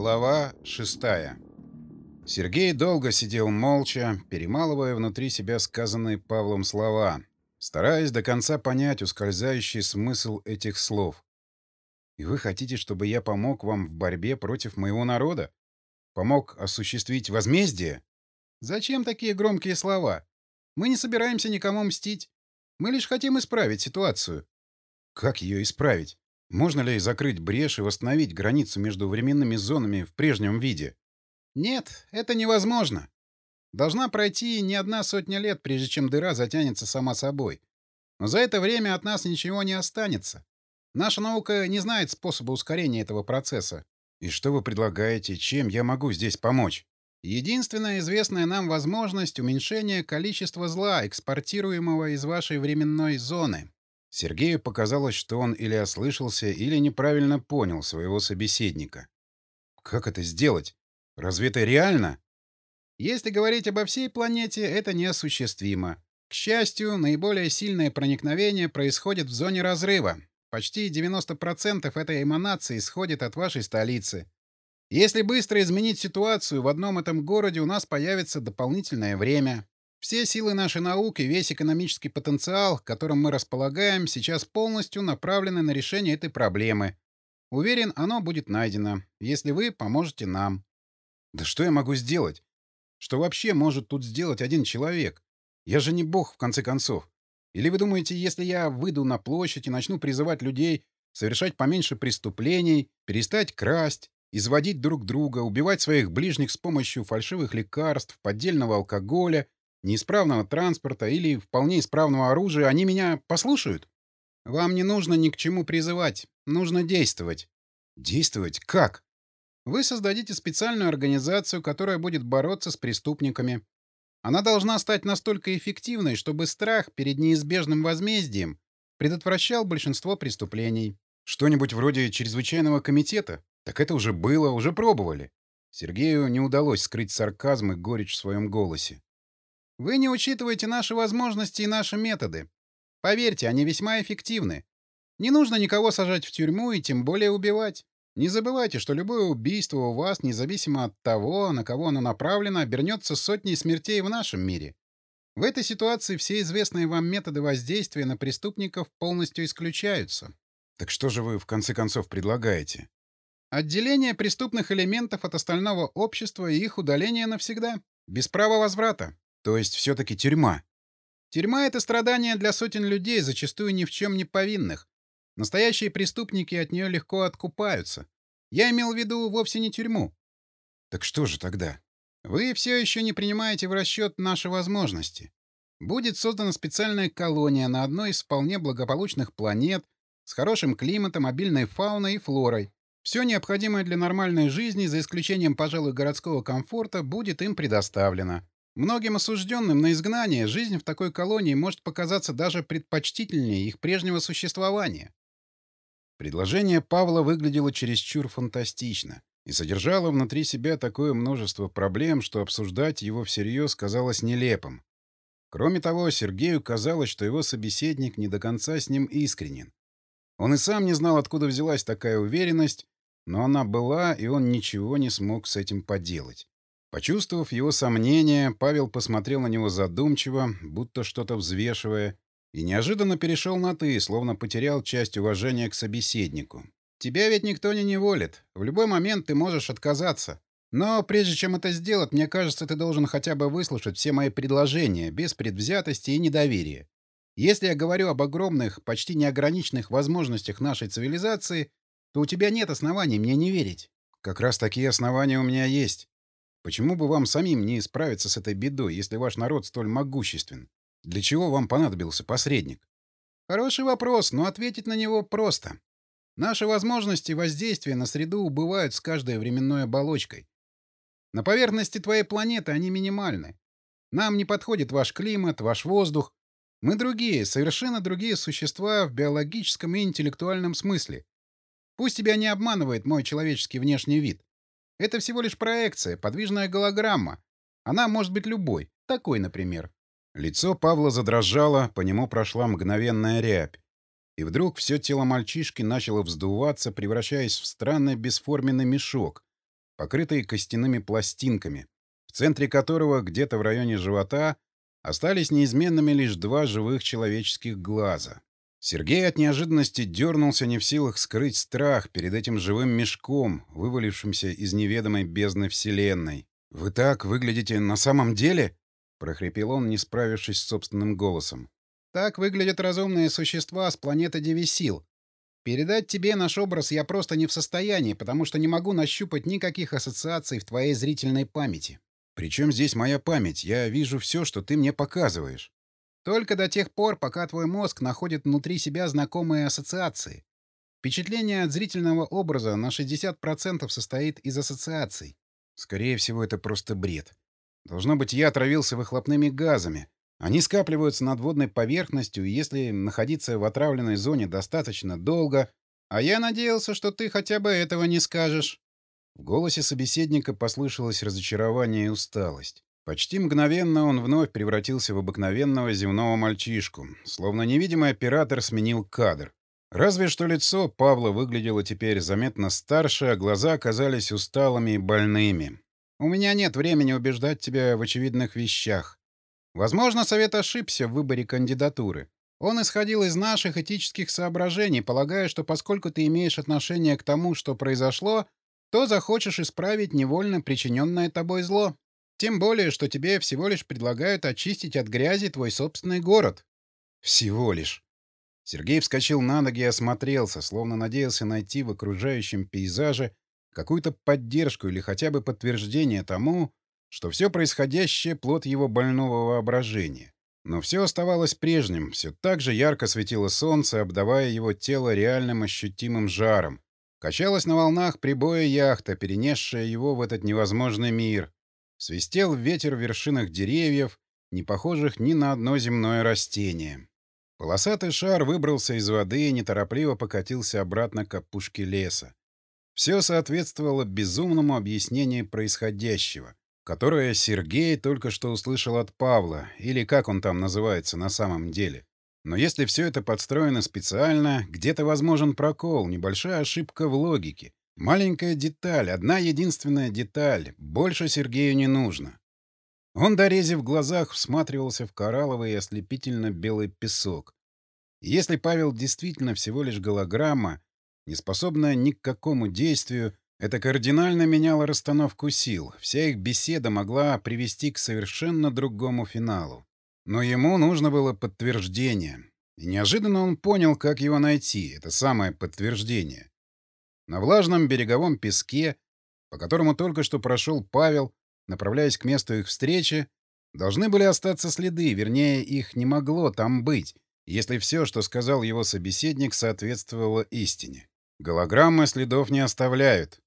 Глава шестая Сергей долго сидел молча, перемалывая внутри себя сказанные Павлом слова, стараясь до конца понять ускользающий смысл этих слов. «И вы хотите, чтобы я помог вам в борьбе против моего народа? Помог осуществить возмездие? Зачем такие громкие слова? Мы не собираемся никому мстить. Мы лишь хотим исправить ситуацию». «Как ее исправить? Можно ли закрыть брешь и восстановить границу между временными зонами в прежнем виде? Нет, это невозможно. Должна пройти не одна сотня лет, прежде чем дыра затянется сама собой. Но за это время от нас ничего не останется. Наша наука не знает способа ускорения этого процесса. И что вы предлагаете? Чем я могу здесь помочь? Единственная известная нам возможность — уменьшения количества зла, экспортируемого из вашей временной зоны. Сергею показалось, что он или ослышался, или неправильно понял своего собеседника. Как это сделать? Разве это реально? Если говорить обо всей планете, это неосуществимо. К счастью, наиболее сильное проникновение происходит в зоне разрыва. Почти 90% этой эманации исходит от вашей столицы. Если быстро изменить ситуацию, в одном этом городе у нас появится дополнительное время. Все силы нашей науки, весь экономический потенциал, которым мы располагаем, сейчас полностью направлены на решение этой проблемы. Уверен, оно будет найдено, если вы поможете нам. Да что я могу сделать? Что вообще может тут сделать один человек? Я же не бог, в конце концов. Или вы думаете, если я выйду на площадь и начну призывать людей совершать поменьше преступлений, перестать красть, изводить друг друга, убивать своих ближних с помощью фальшивых лекарств, поддельного алкоголя неисправного транспорта или вполне исправного оружия, они меня послушают? Вам не нужно ни к чему призывать. Нужно действовать. Действовать? Как? Вы создадите специальную организацию, которая будет бороться с преступниками. Она должна стать настолько эффективной, чтобы страх перед неизбежным возмездием предотвращал большинство преступлений. Что-нибудь вроде чрезвычайного комитета? Так это уже было, уже пробовали. Сергею не удалось скрыть сарказм и горечь в своем голосе. Вы не учитываете наши возможности и наши методы. Поверьте, они весьма эффективны. Не нужно никого сажать в тюрьму и тем более убивать. Не забывайте, что любое убийство у вас, независимо от того, на кого оно направлено, обернется сотней смертей в нашем мире. В этой ситуации все известные вам методы воздействия на преступников полностью исключаются. Так что же вы в конце концов предлагаете? Отделение преступных элементов от остального общества и их удаление навсегда, без права возврата. То есть все-таки тюрьма. Тюрьма — это страдание для сотен людей, зачастую ни в чем не повинных. Настоящие преступники от нее легко откупаются. Я имел в виду вовсе не тюрьму. Так что же тогда? Вы все еще не принимаете в расчет наши возможности. Будет создана специальная колония на одной из вполне благополучных планет с хорошим климатом, обильной фауной и флорой. Все необходимое для нормальной жизни, за исключением, пожалуй, городского комфорта, будет им предоставлено. Многим осужденным на изгнание жизнь в такой колонии может показаться даже предпочтительнее их прежнего существования. Предложение Павла выглядело чересчур фантастично и содержало внутри себя такое множество проблем, что обсуждать его всерьез казалось нелепым. Кроме того, Сергею казалось, что его собеседник не до конца с ним искренен. Он и сам не знал, откуда взялась такая уверенность, но она была, и он ничего не смог с этим поделать. Почувствовав его сомнения, Павел посмотрел на него задумчиво, будто что-то взвешивая, и неожиданно перешел на «ты», словно потерял часть уважения к собеседнику. «Тебя ведь никто не неволит. В любой момент ты можешь отказаться. Но прежде чем это сделать, мне кажется, ты должен хотя бы выслушать все мои предложения, без предвзятости и недоверия. Если я говорю об огромных, почти неограниченных возможностях нашей цивилизации, то у тебя нет оснований мне не верить». «Как раз такие основания у меня есть. Почему бы вам самим не справиться с этой бедой, если ваш народ столь могуществен? Для чего вам понадобился посредник? Хороший вопрос, но ответить на него просто. Наши возможности воздействия на среду убывают с каждой временной оболочкой. На поверхности твоей планеты они минимальны. Нам не подходит ваш климат, ваш воздух. Мы другие, совершенно другие существа в биологическом и интеллектуальном смысле. Пусть тебя не обманывает мой человеческий внешний вид. Это всего лишь проекция, подвижная голограмма. Она может быть любой. Такой, например. Лицо Павла задрожало, по нему прошла мгновенная рябь. И вдруг все тело мальчишки начало вздуваться, превращаясь в странный бесформенный мешок, покрытый костяными пластинками, в центре которого, где-то в районе живота, остались неизменными лишь два живых человеческих глаза. Сергей от неожиданности дернулся не в силах скрыть страх перед этим живым мешком, вывалившимся из неведомой бездны Вселенной. «Вы так выглядите на самом деле?» — прохрипел он, не справившись с собственным голосом. «Так выглядят разумные существа с планеты Девисил. Передать тебе наш образ я просто не в состоянии, потому что не могу нащупать никаких ассоциаций в твоей зрительной памяти. Причем здесь моя память? Я вижу все, что ты мне показываешь. Только до тех пор, пока твой мозг находит внутри себя знакомые ассоциации. Впечатление от зрительного образа на 60% состоит из ассоциаций. Скорее всего, это просто бред. Должно быть, я отравился выхлопными газами. Они скапливаются над водной поверхностью, и если находиться в отравленной зоне достаточно долго... А я надеялся, что ты хотя бы этого не скажешь. В голосе собеседника послышалось разочарование и усталость. Почти мгновенно он вновь превратился в обыкновенного земного мальчишку, словно невидимый оператор сменил кадр. Разве что лицо Павла выглядело теперь заметно старше, а глаза оказались усталыми и больными. «У меня нет времени убеждать тебя в очевидных вещах. Возможно, Совет ошибся в выборе кандидатуры. Он исходил из наших этических соображений, полагая, что поскольку ты имеешь отношение к тому, что произошло, то захочешь исправить невольно причиненное тобой зло. Тем более, что тебе всего лишь предлагают очистить от грязи твой собственный город. Всего лишь. Сергей вскочил на ноги и осмотрелся, словно надеялся найти в окружающем пейзаже какую-то поддержку или хотя бы подтверждение тому, что все происходящее — плод его больного воображения. Но все оставалось прежним, все так же ярко светило солнце, обдавая его тело реальным ощутимым жаром. Качалась на волнах прибоя яхта, перенесшая его в этот невозможный мир, Свистел ветер в вершинах деревьев, не похожих ни на одно земное растение. Полосатый шар выбрался из воды и неторопливо покатился обратно к опушке леса. Все соответствовало безумному объяснению происходящего, которое Сергей только что услышал от Павла, или как он там называется на самом деле. Но если все это подстроено специально, где-то возможен прокол, небольшая ошибка в логике, Маленькая деталь, одна единственная деталь. Больше Сергею не нужно. Он, дорезив глазах, всматривался в коралловый и ослепительно белый песок. Если Павел действительно всего лишь голограмма, не способная ни к какому действию, это кардинально меняло расстановку сил. Вся их беседа могла привести к совершенно другому финалу. Но ему нужно было подтверждение. И неожиданно он понял, как его найти, это самое подтверждение. На влажном береговом песке, по которому только что прошел Павел, направляясь к месту их встречи, должны были остаться следы, вернее, их не могло там быть, если все, что сказал его собеседник, соответствовало истине. Голограммы следов не оставляют.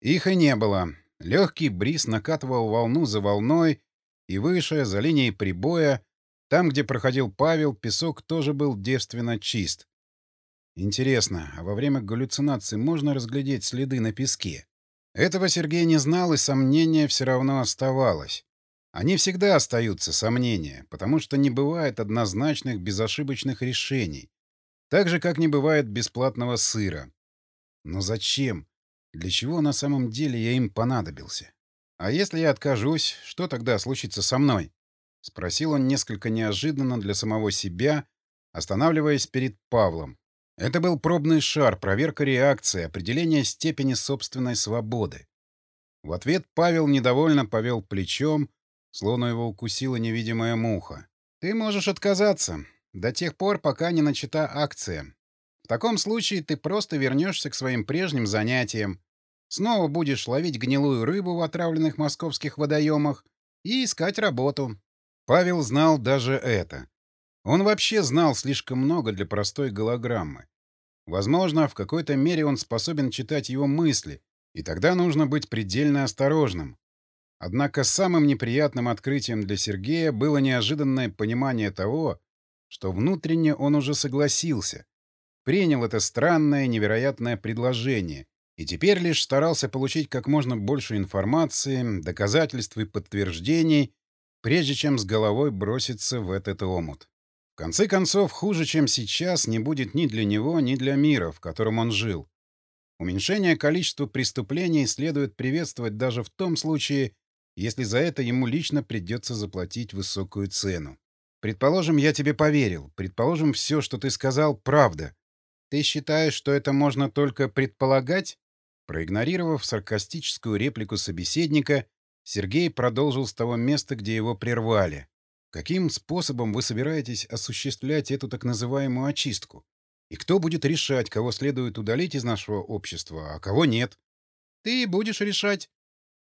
Их и не было. Легкий бриз накатывал волну за волной, и выше, за линией прибоя, там, где проходил Павел, песок тоже был девственно чист. Интересно, а во время галлюцинации можно разглядеть следы на песке? Этого Сергей не знал, и сомнение все равно оставалось. Они всегда остаются, сомнения, потому что не бывает однозначных, безошибочных решений. Так же, как не бывает бесплатного сыра. Но зачем? Для чего на самом деле я им понадобился? А если я откажусь, что тогда случится со мной? Спросил он несколько неожиданно для самого себя, останавливаясь перед Павлом. Это был пробный шар, проверка реакции, определение степени собственной свободы. В ответ Павел недовольно повел плечом, словно его укусила невидимая муха. «Ты можешь отказаться до тех пор, пока не начата акция. В таком случае ты просто вернешься к своим прежним занятиям, снова будешь ловить гнилую рыбу в отравленных московских водоемах и искать работу». Павел знал даже это. Он вообще знал слишком много для простой голограммы. Возможно, в какой-то мере он способен читать его мысли, и тогда нужно быть предельно осторожным. Однако самым неприятным открытием для Сергея было неожиданное понимание того, что внутренне он уже согласился, принял это странное, невероятное предложение и теперь лишь старался получить как можно больше информации, доказательств и подтверждений, прежде чем с головой броситься в этот омут. В конце концов, хуже, чем сейчас, не будет ни для него, ни для мира, в котором он жил. Уменьшение количества преступлений следует приветствовать даже в том случае, если за это ему лично придется заплатить высокую цену. Предположим, я тебе поверил. Предположим, все, что ты сказал, правда. Ты считаешь, что это можно только предполагать? Проигнорировав саркастическую реплику собеседника, Сергей продолжил с того места, где его прервали. Каким способом вы собираетесь осуществлять эту так называемую очистку? И кто будет решать, кого следует удалить из нашего общества, а кого нет? Ты будешь решать.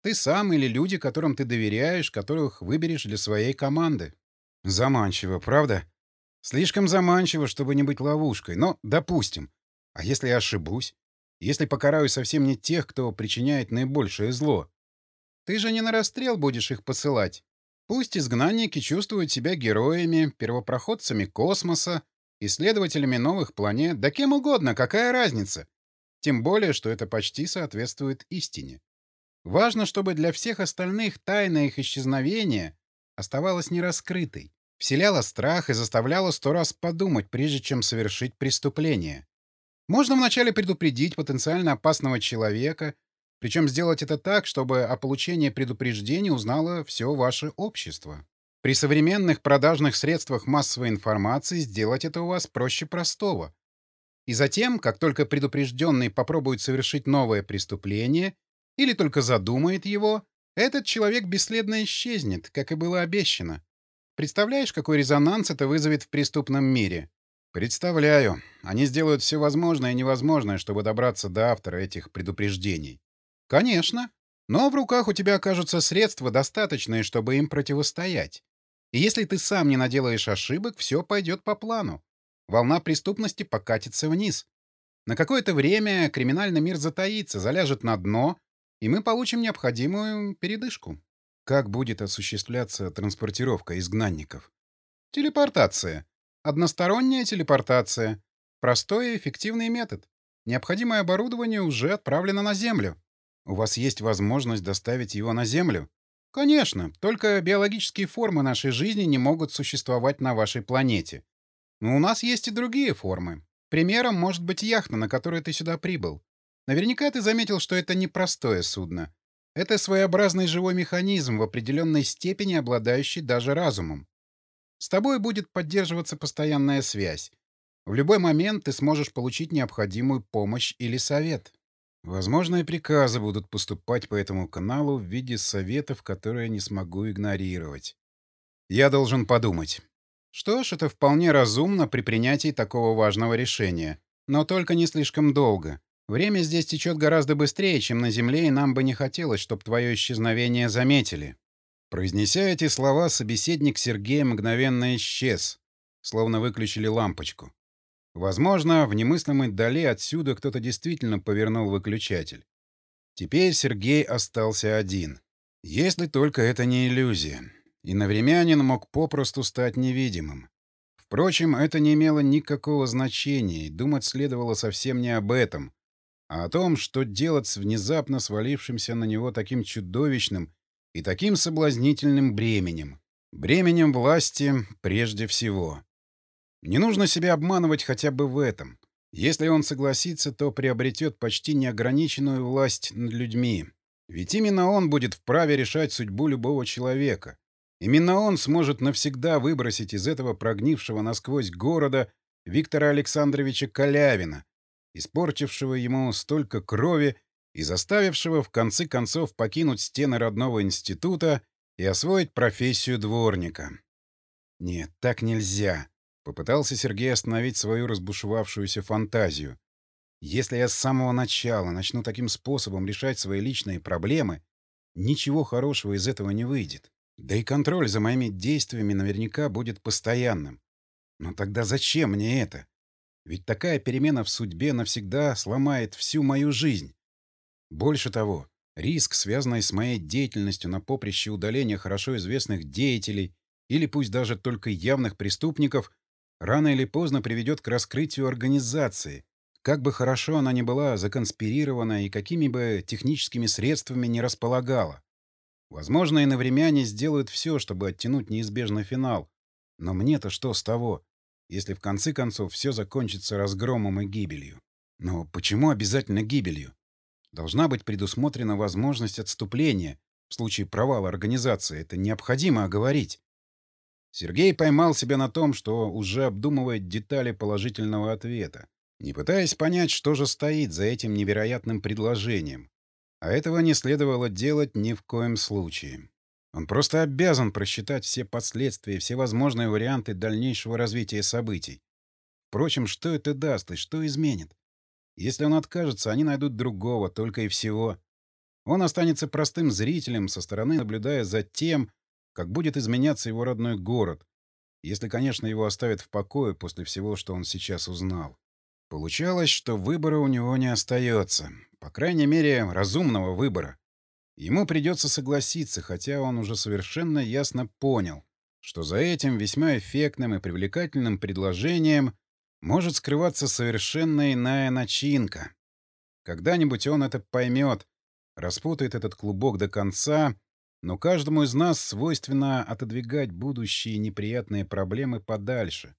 Ты сам или люди, которым ты доверяешь, которых выберешь для своей команды. Заманчиво, правда? Слишком заманчиво, чтобы не быть ловушкой. Но, допустим. А если я ошибусь? Если покараю совсем не тех, кто причиняет наибольшее зло? Ты же не на расстрел будешь их посылать. Пусть изгнанники чувствуют себя героями, первопроходцами космоса, исследователями новых планет, да кем угодно, какая разница? Тем более, что это почти соответствует истине. Важно, чтобы для всех остальных тайна их исчезновения оставалась нераскрытой, вселяла страх и заставляла сто раз подумать, прежде чем совершить преступление. Можно вначале предупредить потенциально опасного человека, причем сделать это так, чтобы о получении предупреждения узнало все ваше общество. При современных продажных средствах массовой информации сделать это у вас проще простого. И затем, как только предупрежденный попробует совершить новое преступление или только задумает его, этот человек бесследно исчезнет, как и было обещано. Представляешь, какой резонанс это вызовет в преступном мире? Представляю. Они сделают все возможное и невозможное, чтобы добраться до автора этих предупреждений. Конечно. Но в руках у тебя окажутся средства, достаточные, чтобы им противостоять. И если ты сам не наделаешь ошибок, все пойдет по плану. Волна преступности покатится вниз. На какое-то время криминальный мир затаится, заляжет на дно, и мы получим необходимую передышку. Как будет осуществляться транспортировка изгнанников? Телепортация. Односторонняя телепортация. Простой и эффективный метод. Необходимое оборудование уже отправлено на Землю. У вас есть возможность доставить его на Землю? Конечно, только биологические формы нашей жизни не могут существовать на вашей планете. Но у нас есть и другие формы. Примером может быть яхта, на которой ты сюда прибыл. Наверняка ты заметил, что это не простое судно. Это своеобразный живой механизм, в определенной степени обладающий даже разумом. С тобой будет поддерживаться постоянная связь. В любой момент ты сможешь получить необходимую помощь или совет. Возможно, и приказы будут поступать по этому каналу в виде советов, которые я не смогу игнорировать. Я должен подумать. Что ж, это вполне разумно при принятии такого важного решения. Но только не слишком долго. Время здесь течет гораздо быстрее, чем на Земле, и нам бы не хотелось, чтобы твое исчезновение заметили». Произнеся эти слова, собеседник Сергея мгновенно исчез, словно выключили лампочку. Возможно, в немыслимой дали отсюда кто-то действительно повернул выключатель. Теперь Сергей остался один. Если только это не иллюзия. И Навремянин мог попросту стать невидимым. Впрочем, это не имело никакого значения, и думать следовало совсем не об этом, а о том, что делать с внезапно свалившимся на него таким чудовищным и таким соблазнительным бременем. Бременем власти прежде всего. Не нужно себя обманывать хотя бы в этом. Если он согласится, то приобретет почти неограниченную власть над людьми. Ведь именно он будет вправе решать судьбу любого человека. Именно он сможет навсегда выбросить из этого прогнившего насквозь города Виктора Александровича Калявина, испортившего ему столько крови и заставившего в конце концов покинуть стены родного института и освоить профессию дворника. «Нет, так нельзя», — попытался Сергей остановить свою разбушевавшуюся фантазию. «Если я с самого начала начну таким способом решать свои личные проблемы, ничего хорошего из этого не выйдет. Да и контроль за моими действиями наверняка будет постоянным. Но тогда зачем мне это? Ведь такая перемена в судьбе навсегда сломает всю мою жизнь. Больше того, риск, связанный с моей деятельностью на поприще удаления хорошо известных деятелей или пусть даже только явных преступников, рано или поздно приведет к раскрытию организации, как бы хорошо она ни была законспирирована и какими бы техническими средствами не располагала. Возможно, иновремяне сделают все, чтобы оттянуть неизбежный финал. Но мне-то что с того? если в конце концов все закончится разгромом и гибелью. Но почему обязательно гибелью? Должна быть предусмотрена возможность отступления в случае провала организации. Это необходимо оговорить. Сергей поймал себя на том, что уже обдумывает детали положительного ответа, не пытаясь понять, что же стоит за этим невероятным предложением. А этого не следовало делать ни в коем случае. Он просто обязан просчитать все последствия, все возможные варианты дальнейшего развития событий. Впрочем, что это даст и что изменит? Если он откажется, они найдут другого, только и всего. Он останется простым зрителем, со стороны наблюдая за тем, как будет изменяться его родной город, если, конечно, его оставят в покое после всего, что он сейчас узнал. Получалось, что выбора у него не остается. По крайней мере, разумного выбора. Ему придется согласиться, хотя он уже совершенно ясно понял, что за этим весьма эффектным и привлекательным предложением может скрываться совершенно иная начинка. Когда-нибудь он это поймет, распутает этот клубок до конца, но каждому из нас свойственно отодвигать будущие неприятные проблемы подальше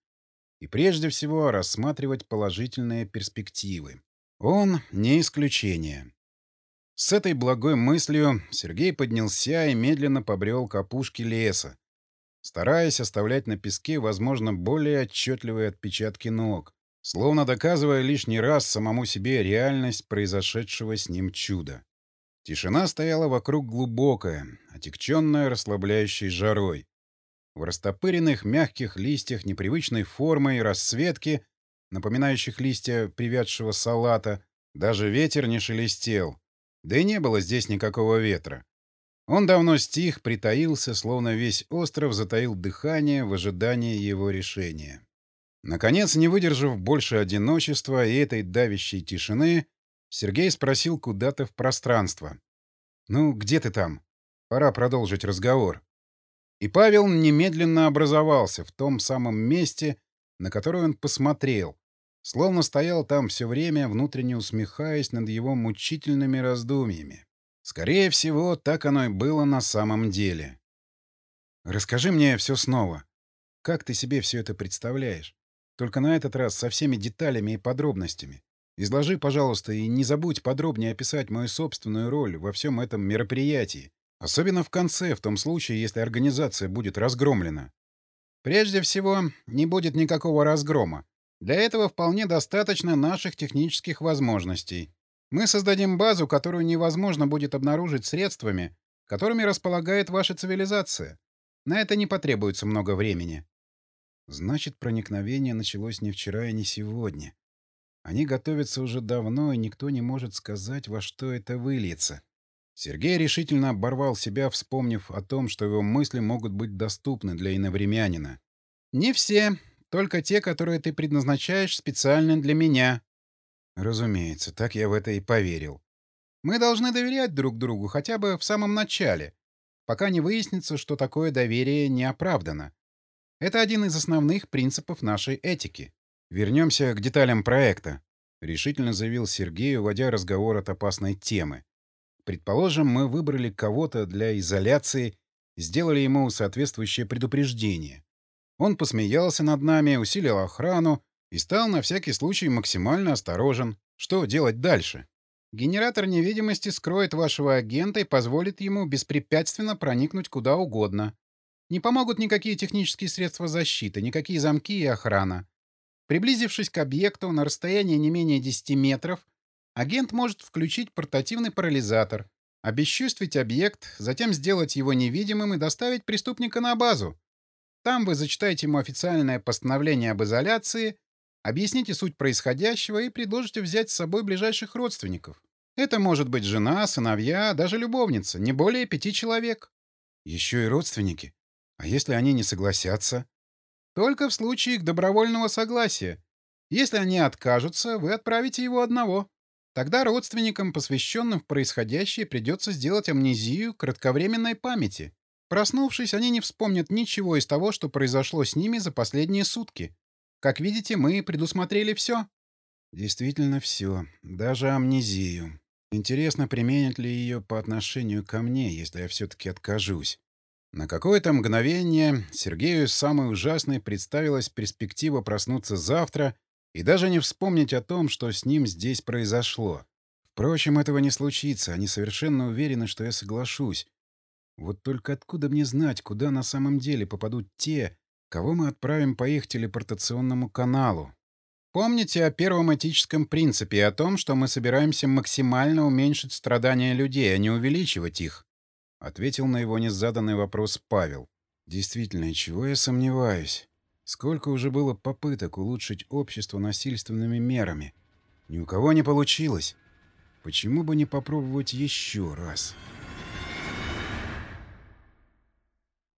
и прежде всего рассматривать положительные перспективы. Он не исключение. С этой благой мыслью Сергей поднялся и медленно побрел к опушке леса, стараясь оставлять на песке, возможно, более отчетливые отпечатки ног, словно доказывая лишний раз самому себе реальность произошедшего с ним чуда. Тишина стояла вокруг глубокая, отекченная расслабляющей жарой. В растопыренных мягких листьях непривычной формы и расцветки, напоминающих листья привядшего салата, даже ветер не шелестел, да и не было здесь никакого ветра. Он давно стих, притаился, словно весь остров затаил дыхание в ожидании его решения. Наконец, не выдержав больше одиночества и этой давящей тишины, Сергей спросил куда-то в пространство. «Ну, где ты там? Пора продолжить разговор». И Павел немедленно образовался в том самом месте, на которое он посмотрел, Словно стоял там все время, внутренне усмехаясь над его мучительными раздумьями. Скорее всего, так оно и было на самом деле. «Расскажи мне все снова. Как ты себе все это представляешь? Только на этот раз со всеми деталями и подробностями. Изложи, пожалуйста, и не забудь подробнее описать мою собственную роль во всем этом мероприятии. Особенно в конце, в том случае, если организация будет разгромлена. Прежде всего, не будет никакого разгрома. Для этого вполне достаточно наших технических возможностей. Мы создадим базу, которую невозможно будет обнаружить средствами, которыми располагает ваша цивилизация. На это не потребуется много времени. Значит, проникновение началось не вчера и не сегодня. Они готовятся уже давно, и никто не может сказать, во что это выльется. Сергей решительно оборвал себя, вспомнив о том, что его мысли могут быть доступны для иновремянина. «Не все», только те, которые ты предназначаешь специально для меня. Разумеется, так я в это и поверил. Мы должны доверять друг другу хотя бы в самом начале, пока не выяснится, что такое доверие не оправдано. Это один из основных принципов нашей этики. Вернемся к деталям проекта, — решительно заявил Сергей, уводя разговор от опасной темы. Предположим, мы выбрали кого-то для изоляции, сделали ему соответствующее предупреждение. Он посмеялся над нами, усилил охрану и стал на всякий случай максимально осторожен. Что делать дальше? Генератор невидимости скроет вашего агента и позволит ему беспрепятственно проникнуть куда угодно. Не помогут никакие технические средства защиты, никакие замки и охрана. Приблизившись к объекту на расстояние не менее 10 метров, агент может включить портативный парализатор, обесчувствить объект, затем сделать его невидимым и доставить преступника на базу. Там вы зачитаете ему официальное постановление об изоляции, объясните суть происходящего и предложите взять с собой ближайших родственников. Это может быть жена, сыновья, даже любовница, не более пяти человек. Еще и родственники. А если они не согласятся? Только в случае их добровольного согласия. Если они откажутся, вы отправите его одного. Тогда родственникам, посвященным в происходящее, придется сделать амнезию кратковременной памяти. Проснувшись, они не вспомнят ничего из того, что произошло с ними за последние сутки. Как видите, мы предусмотрели все. Действительно все. Даже амнезию. Интересно, применят ли ее по отношению ко мне, если я все-таки откажусь. На какое-то мгновение Сергею самой ужасной представилась перспектива проснуться завтра и даже не вспомнить о том, что с ним здесь произошло. Впрочем, этого не случится, они совершенно уверены, что я соглашусь. Вот только откуда мне знать, куда на самом деле попадут те, кого мы отправим по их телепортационному каналу? Помните о первом этическом принципе и о том, что мы собираемся максимально уменьшить страдания людей, а не увеличивать их? Ответил на его незаданный вопрос Павел. Действительно, чего я сомневаюсь? Сколько уже было попыток улучшить общество насильственными мерами? Ни у кого не получилось. Почему бы не попробовать еще раз?»